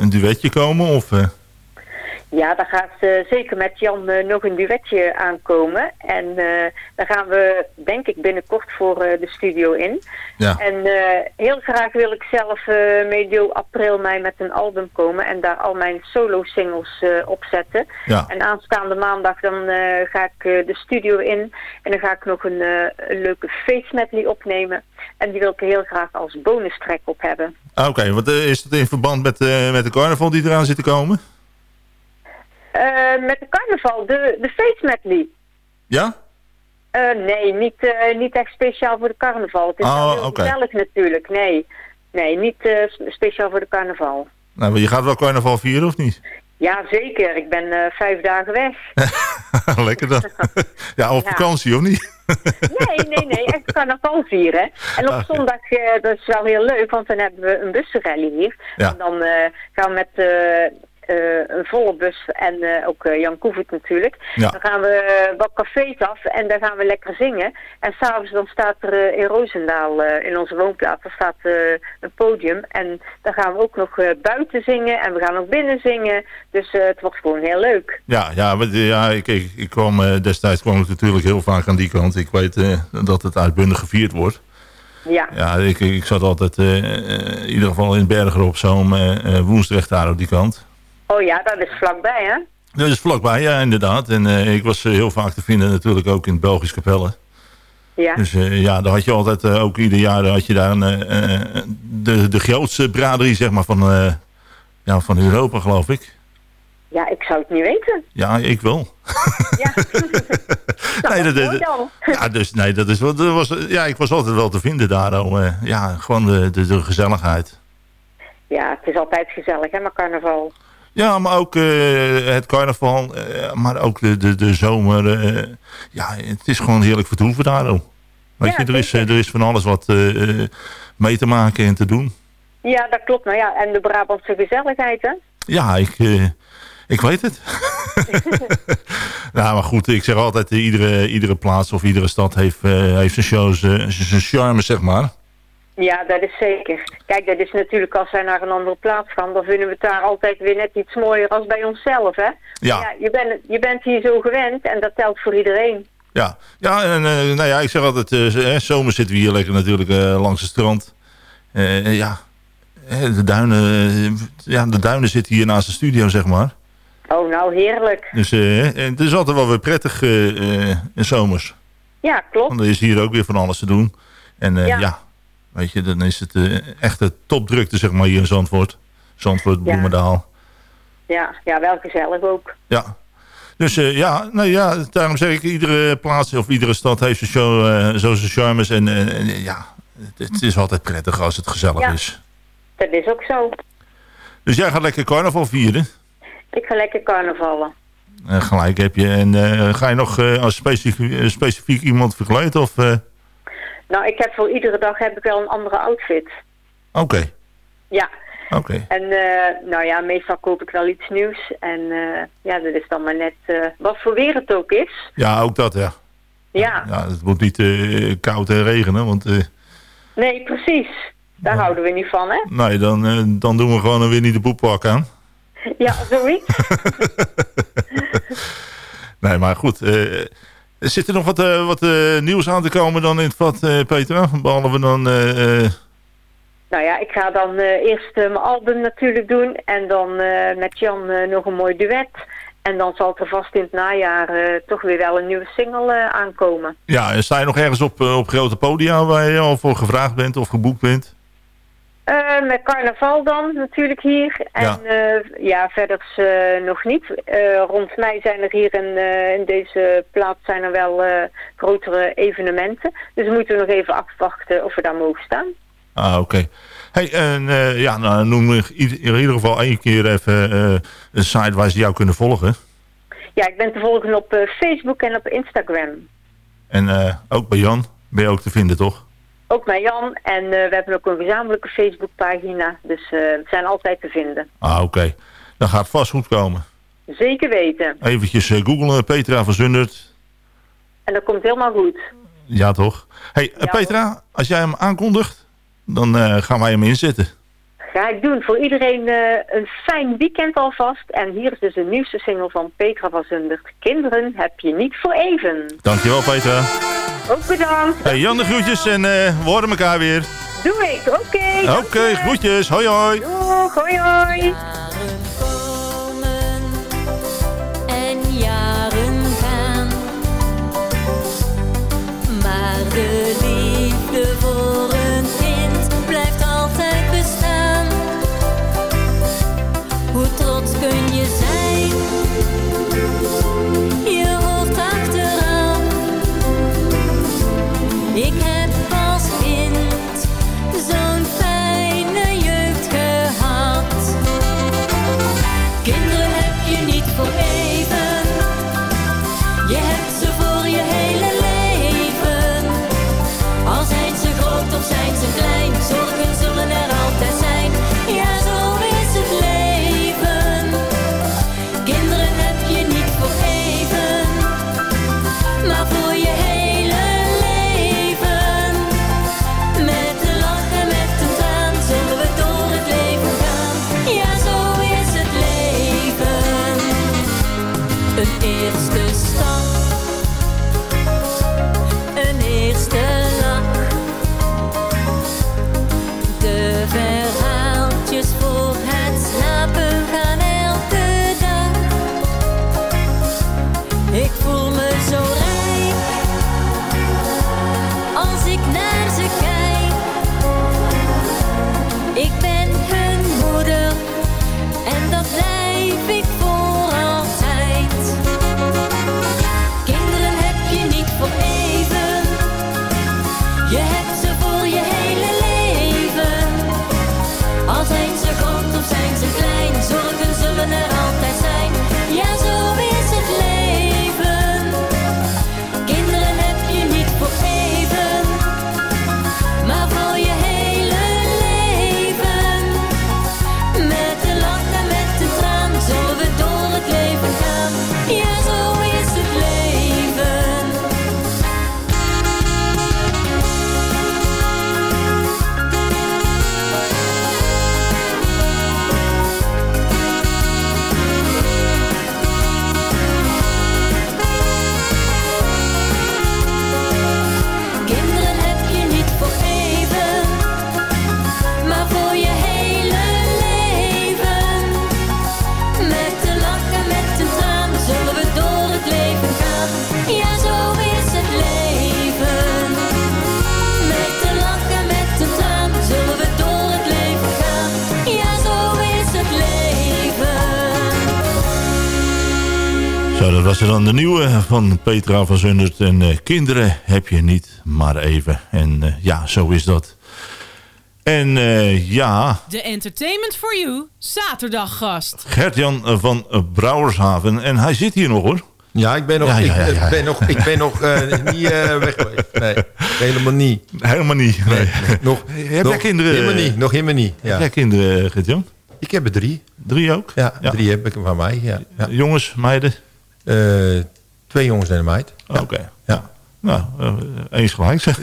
een duetje komen? Of? Ja, daar gaat eh, zeker met Jan eh, nog een duetje aankomen. En eh, daar gaan we, denk ik, binnenkort voor de studio in. Ja. En heel graag wil ik zelf medio april, mei met een album komen en daar al mijn solo-singles op zetten. Ja. En aanstaande maandag dan ga ik de studio in en dan ga ik nog een, een leuke face medley opnemen. En die wil ik heel graag als bonus track op hebben. Ah, Oké, wat is dat in verband met, met de carnaval die eraan zit te komen? Eh, met de carnaval, de, de face medley. Ja? Eh, nee, niet, eh, niet echt speciaal voor de carnaval. Het is Oh, wel heel oké. gezellig natuurlijk. Nee, nee niet speciaal voor de carnaval. Nou, maar je gaat wel carnaval vieren of niet? Ja, zeker. Ik ben vijf dagen weg. Lekker dan. ja, op Ja. vakantie of niet? Nee, nee, nee. Echt carnaval vieren. En op Ah, zondag, dat is wel heel leuk, want dan hebben we een bussenrally hier. Ja. En dan gaan we met een volle bus en eh, ook eh, Jan Koevoet natuurlijk. Ja. Dan gaan we eh, wat cafés af en daar gaan we lekker zingen. En s'avonds dan staat er eh, in Roosendaal, eh, in onze woonplaats, staat eh, een podium. En dan gaan we ook nog eh, buiten zingen en we gaan ook binnen zingen. Dus eh, het wordt gewoon heel leuk. Ja, ja, eh, ja ik, ik, ik kwam, eh, destijds kwam ik natuurlijk heel vaak aan die kant. Ik weet eh, dat het uitbundig gevierd wordt. Ja. Ja, ik, ik zat altijd eh, eh, in ieder geval in Berger op zo'n eh, eh, Woensdrecht daar op die kant. Oh ja, dat is vlakbij hè? Dat is vlakbij, ja, inderdaad. En eh, ik was eh, heel vaak te vinden natuurlijk ook in het Belgisch Capelle. Ja. Dus eh, ja, daar had je altijd, ook ieder jaar had je daar een, de, de grootste braderie zeg maar, van, ja, van Europa, geloof ik. Ja, ik zou het niet weten. Ja, ik wel. Ja. nee, dat, dat- ja, dus nee, dat is wat. dat was, ja, ik was altijd wel te vinden daar. al, ja, gewoon de, de, de gezelligheid. Ja, het is altijd gezellig hè, maar carnaval. Ja, maar ook eh, het carnaval, eh, maar ook de, de, de zomer. eh, ja, het is gewoon heerlijk vertoeven daar. ook. Weet Ja, je, er is, er is van alles wat mee te maken en te doen. Ja, dat klopt. Nou ja, en de Brabantse gezelligheid hè. Ja, ik, ik weet het. nou, maar goed, ik zeg altijd, iedere, iedere plaats of iedere stad heeft, heeft zijn shows, zijn charme, zeg maar. Ja, dat is zeker. Kijk, dat is natuurlijk als wij naar een andere plaats gaan, dan vinden we het daar altijd weer net iets mooier als bij onszelf, hè? Ja. Je, bent, je bent hier zo gewend en dat telt voor iedereen. Ja, ja en eh, nou ja, ik zeg altijd, eh, z- hè, zomer zitten we hier lekker natuurlijk eh, langs het strand. Ja, de duinen, ja, de duinen zitten hier naast de studio, zeg maar. Oh, nou heerlijk. Dus het is altijd wel weer prettig in zomers. Ja, klopt. Want er is hier ook weer van alles te doen. En Ja. ja. Weet je, dan is het eh, echt de topdrukte, zeg maar, hier in Zandvoort. Zandvoort, Bloemendaal. Ja, ja, wel gezellig ook. Ja. Dus eh, ja, nou ja, daarom zeg ik, iedere plaats of iedere stad heeft zijn show, eh, zo zijn charmes. En, en, ja, het, het is altijd prettig als het gezellig Ja. is. Dat is ook zo. Dus jij gaat lekker carnaval vieren. Ik ga lekker carnavallen. Gelijk heb je. En ga je nog als specifiek, specifiek iemand verkleed? Of, Nou, ik heb voor iedere dag heb ik wel een andere outfit. Oké, Ja. oké. En eh, nou ja, meestal koop ik wel iets nieuws. En eh, ja, dat is dan maar net eh, wat voor weer het ook is. Ja, ook dat, ja. Ja, ja het moet niet koud en regenen, want nee, precies. Daar houden we niet van, hè? nee, dan, dan doen we gewoon een Winnie de Poeppak aan. Ja, zoiets. Nee, maar goed. Zit er nog wat, eh, wat eh, nieuws aan te komen dan in het vat, eh, Peter? Behalve dan... nou ja, ik ga dan eerst mijn album natuurlijk doen. En dan met Jan nog een mooi duet. En dan zal er vast in het najaar toch weer wel een nieuwe single aankomen. ja, en sta je nog ergens op, op grote podia waar je al voor gevraagd bent of geboekt bent? Eh, met carnaval dan natuurlijk hier. En Ja. ja, ja verder eh, nog niet. Eh, rond mij zijn er hier in, eh, in deze plaats zijn er wel eh, grotere evenementen. Dus we moeten nog even afwachten of we daar mogen staan. Ah, oké. Hey, en eh, ja, nou, noem in ieder- in ieder geval één keer even eh, een site waar ze jou kunnen volgen. Ja, ik ben te volgen op eh, Facebook en op Instagram. En eh, ook bij Jan ben je ook te vinden, toch? Ook met Jan. En eh, we hebben ook een gezamenlijke Facebookpagina. Dus eh, we zijn altijd te vinden. Ah, oké. Dan gaat het vast goed komen. Zeker weten. Eventjes eh, googlen, Petra van Zundert. En dat komt helemaal goed. Ja, toch? Hey, eh, Petra, als jij hem aankondigt, dan eh, gaan wij hem inzetten. Ga ik doen. Voor iedereen eh, een fijn weekend alvast. En hier is dus de nieuwste single van Petra van Zundert. Kinderen heb je niet voor even. Dankjewel, Petra. Ook bedankt. Hey, Jan de groetjes en eh, we horen elkaar weer. Doe ik. Oké. Oké, groetjes. Hoi, hoi. Doeg. Hoi, hoi. Dan de nieuwe van Petra van Zundert. En eh, kinderen heb je niet, maar even. En eh, ja, zo is dat. En eh, ja, De Entertainment for You zaterdaggast. Gert-Jan van Brouwershaven. En hij zit hier nog hoor. Ja, ik ben nog, Ja, ja, ja, Ik, ben nog, ik ben nog eh, niet weg geweest. Nee, helemaal niet. Helemaal niet. Nee. Nog, Heb nog jij kinderen? Helemaal niet, nog helemaal niet. Ja. Heb jij kinderen, Gert-Jan? Ik heb er drie. Drie ook? Ja, drie heb ik van mij. Ja. Ja. Jongens, meiden? Eh, twee jongens en een meid. Oké. Ja. Nou, eh, eens gelijk zeg.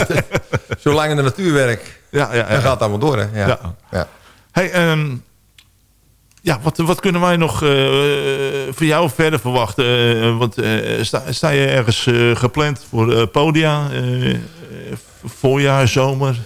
Zolang in de natuur werkt, Ja, ja, ja. dan gaat het allemaal door. Hè? Ja. Ja. Ja. Hey, ehm, ja, wat, wat kunnen wij nog eh voor jou verder verwachten? Eh, want eh, sta, sta je ergens eh, gepland voor eh, podia? eh, eh, voorjaar, zomer?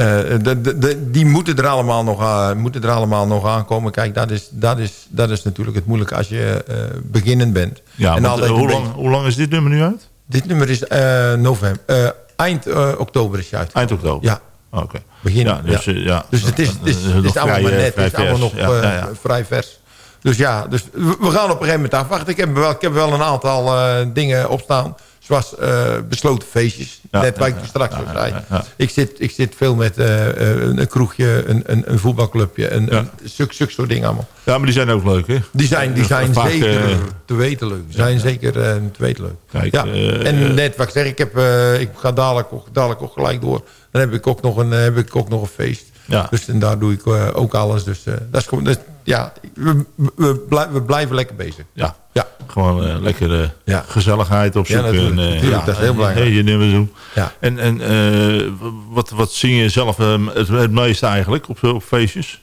Eh, de, de, de- die moeten er, allemaal nog, aan- moeten er allemaal nog aankomen. Kijk, dat is, dat, is, dat is natuurlijk het moeilijke als je eh, beginnend bent. Ja, En want, eh, hoe, lang, hoe lang is dit nummer nu uit? Dit nummer is eh, november. eh, eind eh, oktober is het uit. Eind oktober? Ja. Oké. Begin. Ja, dus, ja. eh, ja. dus het is, het is, Eh, het is allemaal vrij, maar eh, net. Het is allemaal nog. Ja, eh, vrij vers. Dus ja, dus we, gaan op een gegeven moment afwachten. Ik heb wel, ik heb wel een aantal eh, dingen opstaan. Zoals eh, besloten feestjes. Ja, net wat ik straks al zei. Ik, zit, ik zit veel met eh, eh, een kroegje, een, een, een voetbalclubje. Een, een, zulke, zulke soort dingen allemaal. Ja, maar die zijn ook leuk, hè? Die zijn, die zijn Vaak, zeker te weten leuk. Die zijn zeker te weten leuk. Kijk, ja. en net wat ik zeg, ik, heb, ik ga dadelijk, ook- dadelijk ook gelijk door. Dan heb ik ook nog een, heb ik ook nog een feest. Ja. Dus en daar doe ik ook alles. Dus dat is gewoon, dus, ja, we, we, we blijven lekker bezig. Ja. Ja. Gewoon eh lekkere Ja. gezelligheid opzoeken. Ja, natuurlijk. en, Natuurlijk, dat is heel belangrijk. eh, je nummer doen. Ja. En, en eh, wat, wat zing je zelf eh, het, het meeste eigenlijk op, op feestjes?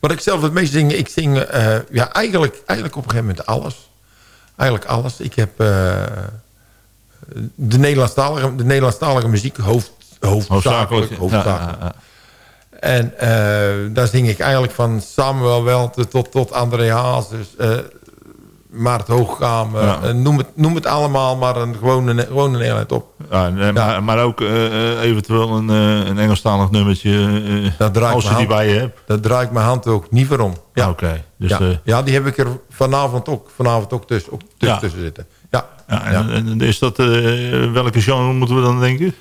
Wat ik zelf het meest zing, ik zing ja, eigenlijk, eigenlijk op een gegeven moment alles. Eigenlijk alles. Ik heb de, Nederlandstalige, de Nederlandstalige muziek hoofd, hoofdzakelijk. hoofdzakelijk. Ja, ja, ja. En daar zing ik eigenlijk van Samuel Welte tot, tot André Hazes, Maart Hoogkamer. Ja. eh, noem, het, noem het allemaal maar een, gewoon, een, gewoon een op. Ja, nee, Maar, maar ook eh, eh, eventueel een, eh, een Engelstalig nummertje Dat draai als je die hand- bij je hebt. Daar draai ik mijn hand ook niet voor om. Ja. Ah, Oké, dus ja. ja, die heb ik er vanavond ook, vanavond ook tussen, ook tussen, tussen zitten. Ja. ja, en, en is dat, welke genre moeten we dan denken?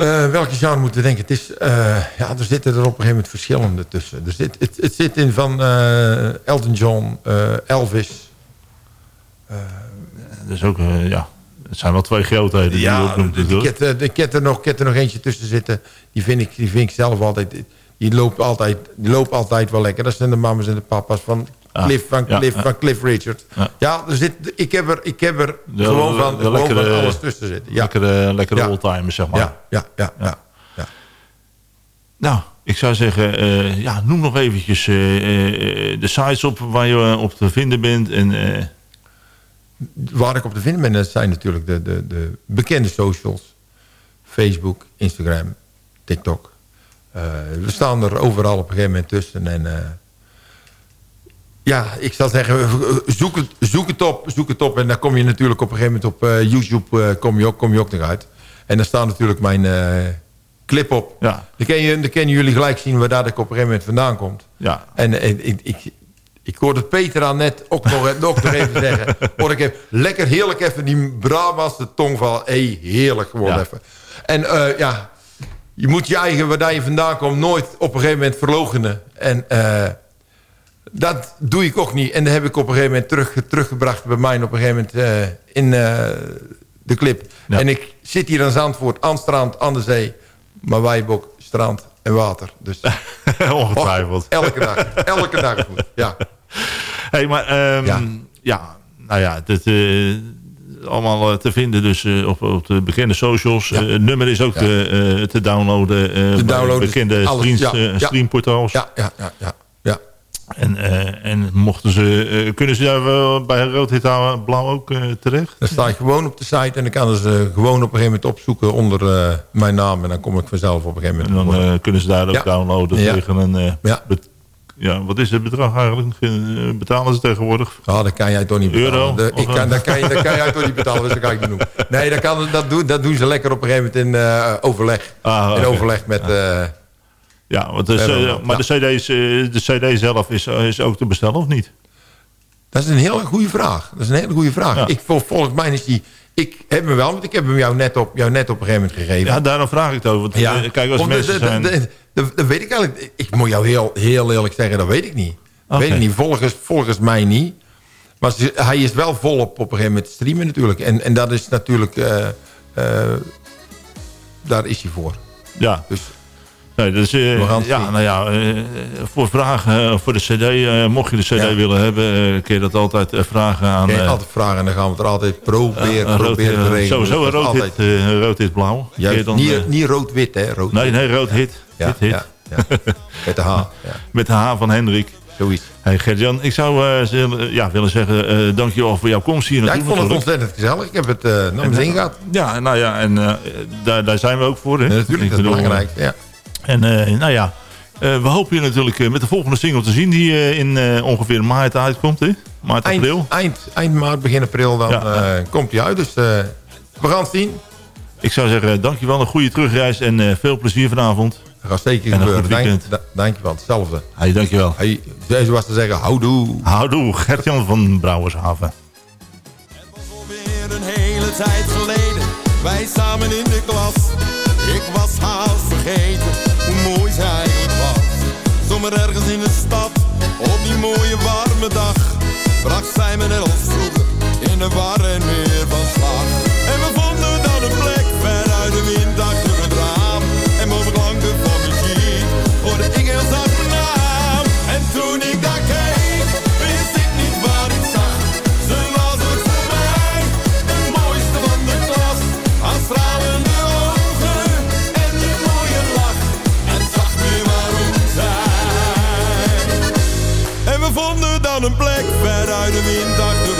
Eh, welke genre moeten we denken? Het is, eh, ja, er zitten er op een gegeven moment verschillende tussen. Er zit, het, het zit in van eh, Elton John, Elvis. Dus ook, ja, het zijn wel twee grootheden die je Ja, ook noemt ik heb, er- ik, heb er nog, er nog eentje tussen zitten. Die vind ik, die vind ik zelf altijd... Die loopt altijd, die loopt altijd wel lekker. Dat zijn de mamas en de papa's van Cliff, van ja, Cliff, van Cliff Richard. Ja. Er zit, ik heb er, ik heb er De- gewoon van, de gewoon lekkere- van alles tussen zitten. Ja. Lekkere, lekkere oldtimers, zeg maar. Ja, ja, ja, ja. ja. Nou, ik zou zeggen, eh, ja, noem nog eventjes eh, eh, de sites op waar je op te vinden bent. En, Waar ik op te vinden ben, dat zijn natuurlijk de, de, de bekende socials. Facebook, Instagram, TikTok. We staan er overal op een gegeven moment tussen. En ja, ik zal zeggen, zoek het, zoek het op. Zoek het op. En dan kom je natuurlijk op een gegeven moment op eh, YouTube eh, kom je ook, kom je ook nog uit. En daar staat natuurlijk mijn eh, clip op. ja, Dan, ken je, dan kunnen jullie gelijk zien waar dat ik op een gegeven moment vandaan komt. ja, En, en ik, ik, ik hoorde Peter aan net ook nog, nog even zeggen. Hoor ik even, lekker heerlijk even die Brabantse tongval. Hé, heerlijk gewoon Ja. even. En eh, ja, je moet je eigen, waar je vandaan komt, nooit op een gegeven moment verlogenen. En eh, dat doe ik ook niet. En dat heb ik op een gegeven moment terug, teruggebracht bij mij op een gegeven moment eh, in eh, de clip. Ja. En ik zit hier aan Zandvoort, aan het strand, aan de zee. Maar wij hebben ook strand en water. Dus ongetwijfeld. elke dag, elke dag goed. Ja. hey, maar ehm, ja. Ja. nou ja, het, eh, allemaal te vinden dus op, op de bekende socials. Ja. Het nummer is ook Ja. te, eh, te downloaden bij downloaden, bekende alles, streams, ja, ja, ja. ja. En, eh, en mochten ze, eh, kunnen ze daar wel bij Rood Hit Blauw ook eh, terecht? Dan sta ik gewoon op de site en dan kan ze gewoon op een gegeven moment opzoeken onder mijn naam. En dan kom ik vanzelf op een gegeven En moment. dan eh, kunnen ze daar ook Ja. downloaden Ja. tegen een... Ja. ja, wat is het bedrag eigenlijk? Betalen ze tegenwoordig? Ah, dat kan jij toch niet betalen. Euro? De- ik kan, dat, kan, dat kan jij toch niet betalen, dus dat kan ik niet doen. Nee, dat, kan, dat, doen, dat doen ze lekker op een gegeven moment in overleg. Ah, In overleg met... Ja, want Ja, eh, maar ja. de, CD's, eh, de CD zelf is, is ook te bestellen of niet? Dat is een hele goede vraag. Dat is een hele goede vraag. Ja. Ik, vol- volgens mij is die... Ik heb hem wel, want ik heb hem jou net op, jou net op een gegeven moment gegeven. Ja, daarom vraag ik het over. Want, eh, kijk, als mensen dat- zijn... dat- weet ik eigenlijk. Ik moet jou heel, heel eerlijk zeggen, dat weet ik niet. Dat Oké. weet ik niet. Volgens, volgens mij niet. Maar hij is wel volop op een gegeven moment streamen natuurlijk. En, en dat is natuurlijk... eh, eh, daar is hij voor. Ja. Dus Nee, dus, het ja, nou ja, eh, voor vragen eh, voor de cd, mocht je de cd Ja. willen hebben, kun je dat altijd vragen aan... kun je altijd vragen en dan gaan we het er altijd proberen, rood, proberen te regelen. Sowieso Dus is rood, hit, rood is blauw. Juist, dan, niet, niet rood-wit, hè? Rood nee, nee, rood hit. Ja, ja. Met de H. Met de H van Hendrik. Zoiets. Hey Gert-Jan, ik zou ja, willen zeggen, eh dankjewel voor jouw komst hier Ja, ik vond het ontzettend gezellig. Ik heb het eh naar mijn zin gehad. Ja, nou ja, en daar, daar zijn we ook voor. Hè? Ja, natuurlijk, Ik dat is bedoel, belangrijk. Ja. En eh, nou ja, eh, we hopen je natuurlijk eh, met de volgende single te zien... die eh, in eh, ongeveer maart uitkomt, hè? Maart, Eind, april. eind, eind maart, begin april, dan Ja. eh, komt hij uit. Dus eh, we gaan het zien. Ik zou zeggen, dankjewel, een goede terugreis en eh, veel plezier vanavond. Dat gaat zeker En een gebeuren. goed Dank, dankjewel, hetzelfde. Hey, dankjewel. Hey, zoals te zeggen, houdoe. Houdoe, Gert-Jan van Brouwershaven. Weer een hele tijd geleden, wij samen in de klas. Ik was haast vergeten hoe mooi zij eigenlijk was. Zomaar ergens in de stad, op die mooie warme dag. Bracht zij me net als vroeger, in de war en weer van slag. Plek ver uit de wind achter